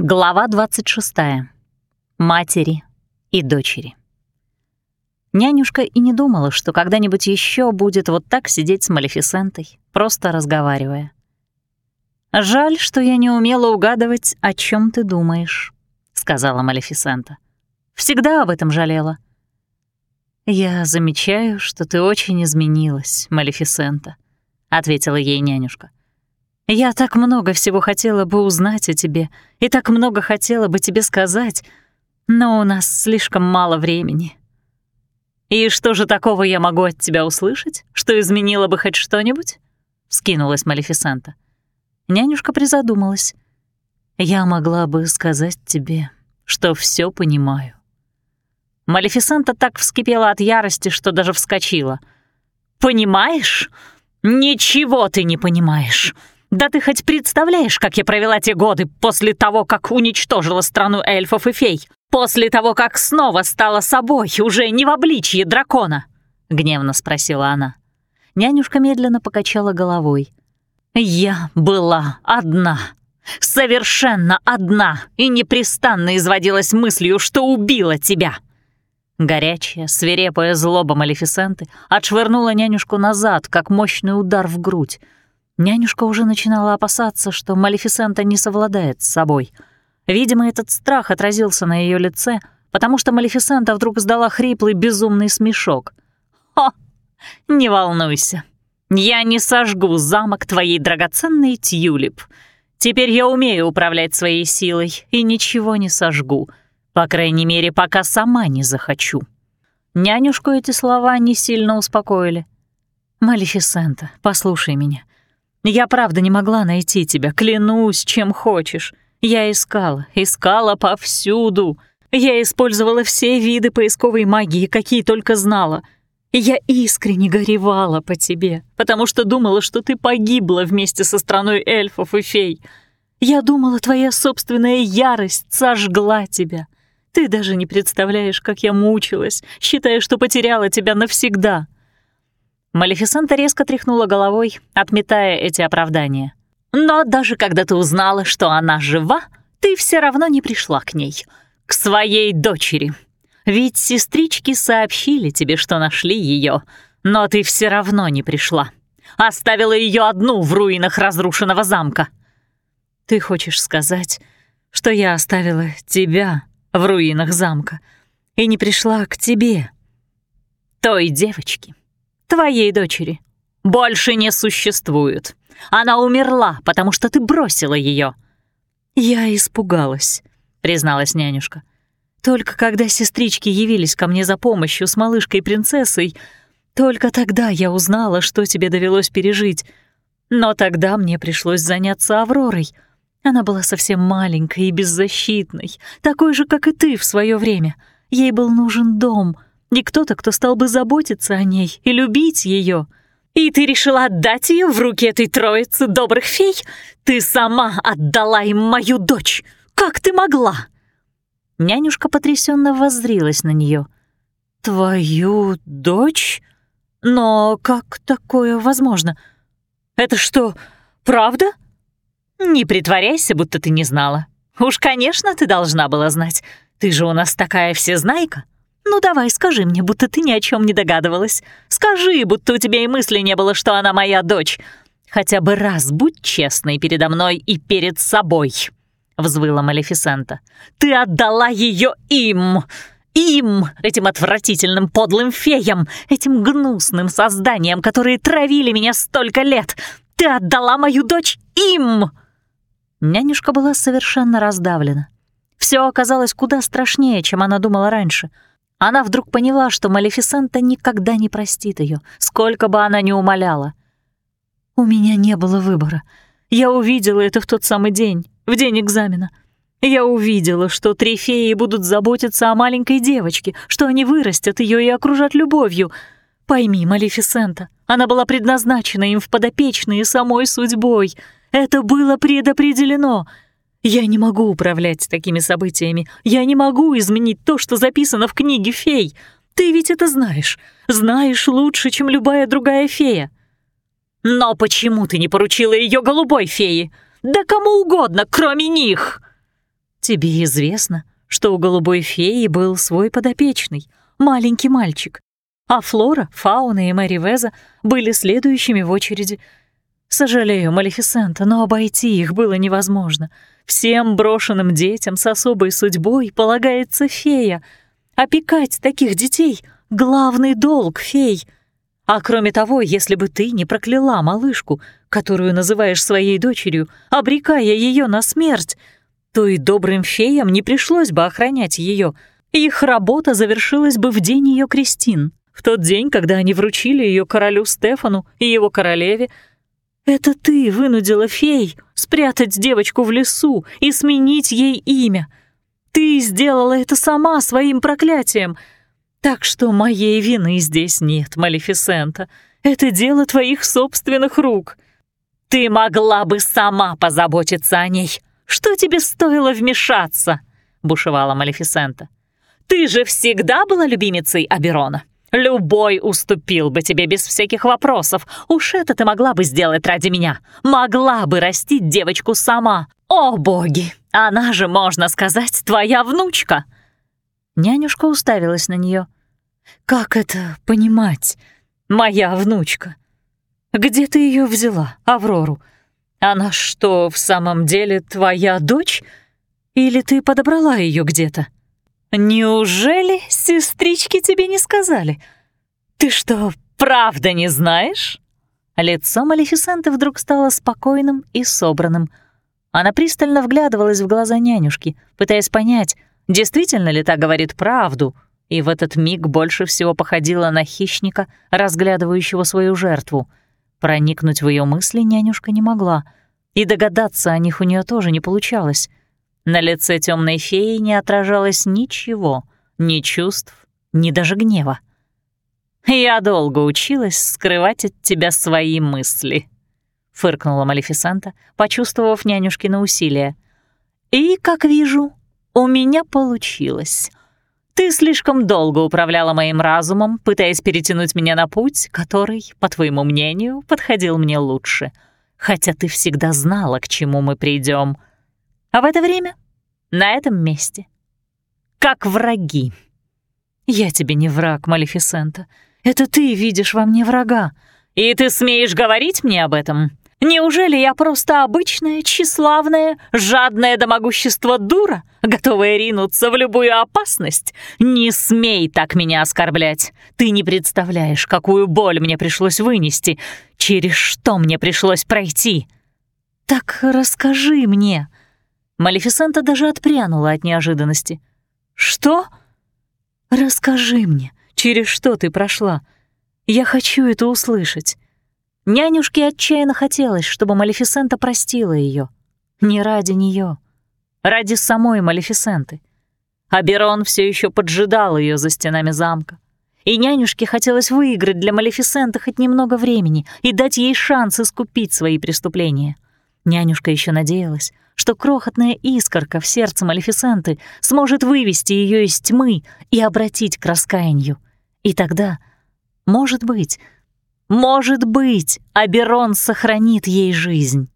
Глава 26. Матери и дочери. Нянюшка и не думала, что когда-нибудь еще будет вот так сидеть с Малефисентой, просто разговаривая. «Жаль, что я не умела угадывать, о чем ты думаешь», — сказала Малефисента. «Всегда об этом жалела». «Я замечаю, что ты очень изменилась, Малефисента», — ответила ей нянюшка. Я так много всего хотела бы узнать о тебе и так много хотела бы тебе сказать, но у нас слишком мало времени. И что же такого я могу от тебя услышать, что изменило бы хоть что-нибудь? Скинулась Малефисента. Нянюшка призадумалась. Я могла бы сказать тебе, что все понимаю. Малефисента так вскипела от ярости, что даже вскочила. «Понимаешь? Ничего ты не понимаешь!» Да ты хоть представляешь, как я провела те годы после того, как уничтожила страну эльфов и фей? После того, как снова стала собой, уже не в обличье дракона?» — гневно спросила она. Нянюшка медленно покачала головой. «Я была одна, совершенно одна и непрестанно изводилась мыслью, что убила тебя». Горячая, свирепая злоба Малефисенты отшвырнула нянюшку назад, как мощный удар в грудь. Нянюшка уже начинала опасаться, что Малефисента не совладает с собой. Видимо, этот страх отразился на ее лице, потому что Малефисента вдруг сдала хриплый безумный смешок. «Хо! Не волнуйся. Я не сожгу замок твоей драгоценной Тюлип. Теперь я умею управлять своей силой и ничего не сожгу, по крайней мере, пока сама не захочу». Нянюшку эти слова не сильно успокоили. «Малефисента, послушай меня. Я правда не могла найти тебя, клянусь, чем хочешь. Я искала, искала повсюду. Я использовала все виды поисковой магии, какие только знала. Я искренне горевала по тебе, потому что думала, что ты погибла вместе со страной эльфов и фей. Я думала, твоя собственная ярость сожгла тебя. Ты даже не представляешь, как я мучилась, считая, что потеряла тебя навсегда. Малефисента резко тряхнула головой, отметая эти оправдания. «Но даже когда ты узнала, что она жива, ты все равно не пришла к ней, к своей дочери. Ведь сестрички сообщили тебе, что нашли ее, но ты все равно не пришла. Оставила ее одну в руинах разрушенного замка. Ты хочешь сказать, что я оставила тебя в руинах замка и не пришла к тебе, той девочке, твоей дочери, больше не существует. Она умерла, потому что ты бросила ее. Я испугалась, призналась нянюшка. Только когда сестрички явились ко мне за помощью с малышкой-принцессой, только тогда я узнала, что тебе довелось пережить. Но тогда мне пришлось заняться Авророй. Она была совсем маленькой и беззащитной, такой же, как и ты в свое время. Ей был нужен дом — не кто-то, кто стал бы заботиться о ней и любить ее. И ты решила отдать ее в руки этой троицы добрых фей? Ты сама отдала им мою дочь. Как ты могла?» Нянюшка потрясенно воззрилась на нее. «Твою дочь? Но как такое возможно? Это что, правда?» «Не притворяйся, будто ты не знала. Уж, конечно, ты должна была знать. Ты же у нас такая всезнайка. «Ну давай, скажи мне, будто ты ни о чем не догадывалась. Скажи, будто у тебя и мысли не было, что она моя дочь. Хотя бы раз будь честной передо мной и перед собой», — взвыла Малефисента. «Ты отдала ее им!» Им, этим отвратительным подлым феям, этим гнусным созданиям, которые травили меня столько лет. Ты отдала мою дочь им!» Нянюшка была совершенно раздавлена. Все оказалось куда страшнее, чем она думала раньше — она вдруг поняла, что Малефисента никогда не простит ее, сколько бы она ни умоляла. «У меня не было выбора. Я увидела это в тот самый день, в день экзамена. Я увидела, что три феи будут заботиться о маленькой девочке, что они вырастят ее и окружат любовью. Пойми, Малефисента, она была предназначена им в подопечные самой судьбой. Это было предопределено». Я не могу управлять такими событиями. Я не могу изменить то, что записано в книге фей. Ты ведь это знаешь. Знаешь лучше, чем любая другая фея. Но почему ты не поручила ее голубой фее? Да кому угодно, кроме них!» Тебе известно, что у голубой феи был свой подопечный, маленький мальчик, а Флора, Фауна и Мэри Веза были следующими в очереди. Сожалею, Малефисента, но обойти их было невозможно. Всем брошенным детям с особой судьбой полагается фея. Опекать таких детей — главный долг фей. А кроме того, если бы ты не прокляла малышку, которую называешь своей дочерью, обрекая ее на смерть, то и добрым феям не пришлось бы охранять ее. Их работа завершилась бы в день ее крестин, в тот день, когда они вручили ее королю Стефану и его королеве. Это ты вынудила фей спрятать девочку в лесу и сменить ей имя. Ты сделала это сама своим проклятием. Так что моей вины здесь нет, Малефисента. Это дело твоих собственных рук. Ты могла бы сама позаботиться о ней, что тебе стоило вмешаться?» — бушевала Малефисента. «Ты же всегда была любимицей Аберона. Любой уступил бы тебе без всяких вопросов. Уж это ты могла бы сделать ради меня. Могла бы растить девочку сама. О, боги! Она же, можно сказать, твоя внучка!» Нянюшка уставилась на нее. «Как это понимать? Моя внучка? Где ты ее взяла, Аврору? Она что, в самом деле твоя дочь? Или ты подобрала ее где-то? Неужели сестрички тебе не сказали? Ты что, правда не знаешь? Лицо Малефисенты вдруг стало спокойным и собранным. Она пристально вглядывалась в глаза нянюшки, пытаясь понять, действительно ли та говорит правду, и в этот миг больше всего походила на хищника, разглядывающего свою жертву — Проникнуть в ее мысли нянюшка не могла, и догадаться о них у нее тоже не получалось. На лице темной феи не отражалось ничего, ни чувств, ни даже гнева. «Я долго училась скрывать от тебя свои мысли», — фыркнула Малефисента, почувствовав нянюшкино усилие. «И, как вижу, у меня получилось. Ты слишком долго управляла моим разумом, пытаясь перетянуть меня на путь, который, по твоему мнению, подходил мне лучше, хотя ты всегда знала, к чему мы придем. А в это время, на этом месте, как враги. Я тебе не враг, Малефисента. Это ты видишь во мне врага. И ты смеешь говорить мне об этом? Неужели я просто обычная, тщеславная, жадная до могущества дура, готовая ринуться в любую опасность? Не смей так меня оскорблять. Ты не представляешь, какую боль мне пришлось вынести, через что мне пришлось пройти. Так расскажи мне. Малефисента даже отпрянула от неожиданности. Что? Расскажи мне, через что ты прошла. Я хочу это услышать. Нянюшке отчаянно хотелось, чтобы Малефисента простила ее. Не ради нее, ради самой Малефисенты. Аберон все еще поджидал ее за стенами замка. И нянюшке хотелось выиграть для Малефисенты хоть немного времени и дать ей шанс искупить свои преступления. Нянюшка еще надеялась, что крохотная искорка в сердце Малефисенты сможет вывести ее из тьмы и обратить к раскаянию. И тогда, может быть, может быть, Аберон сохранит ей жизнь.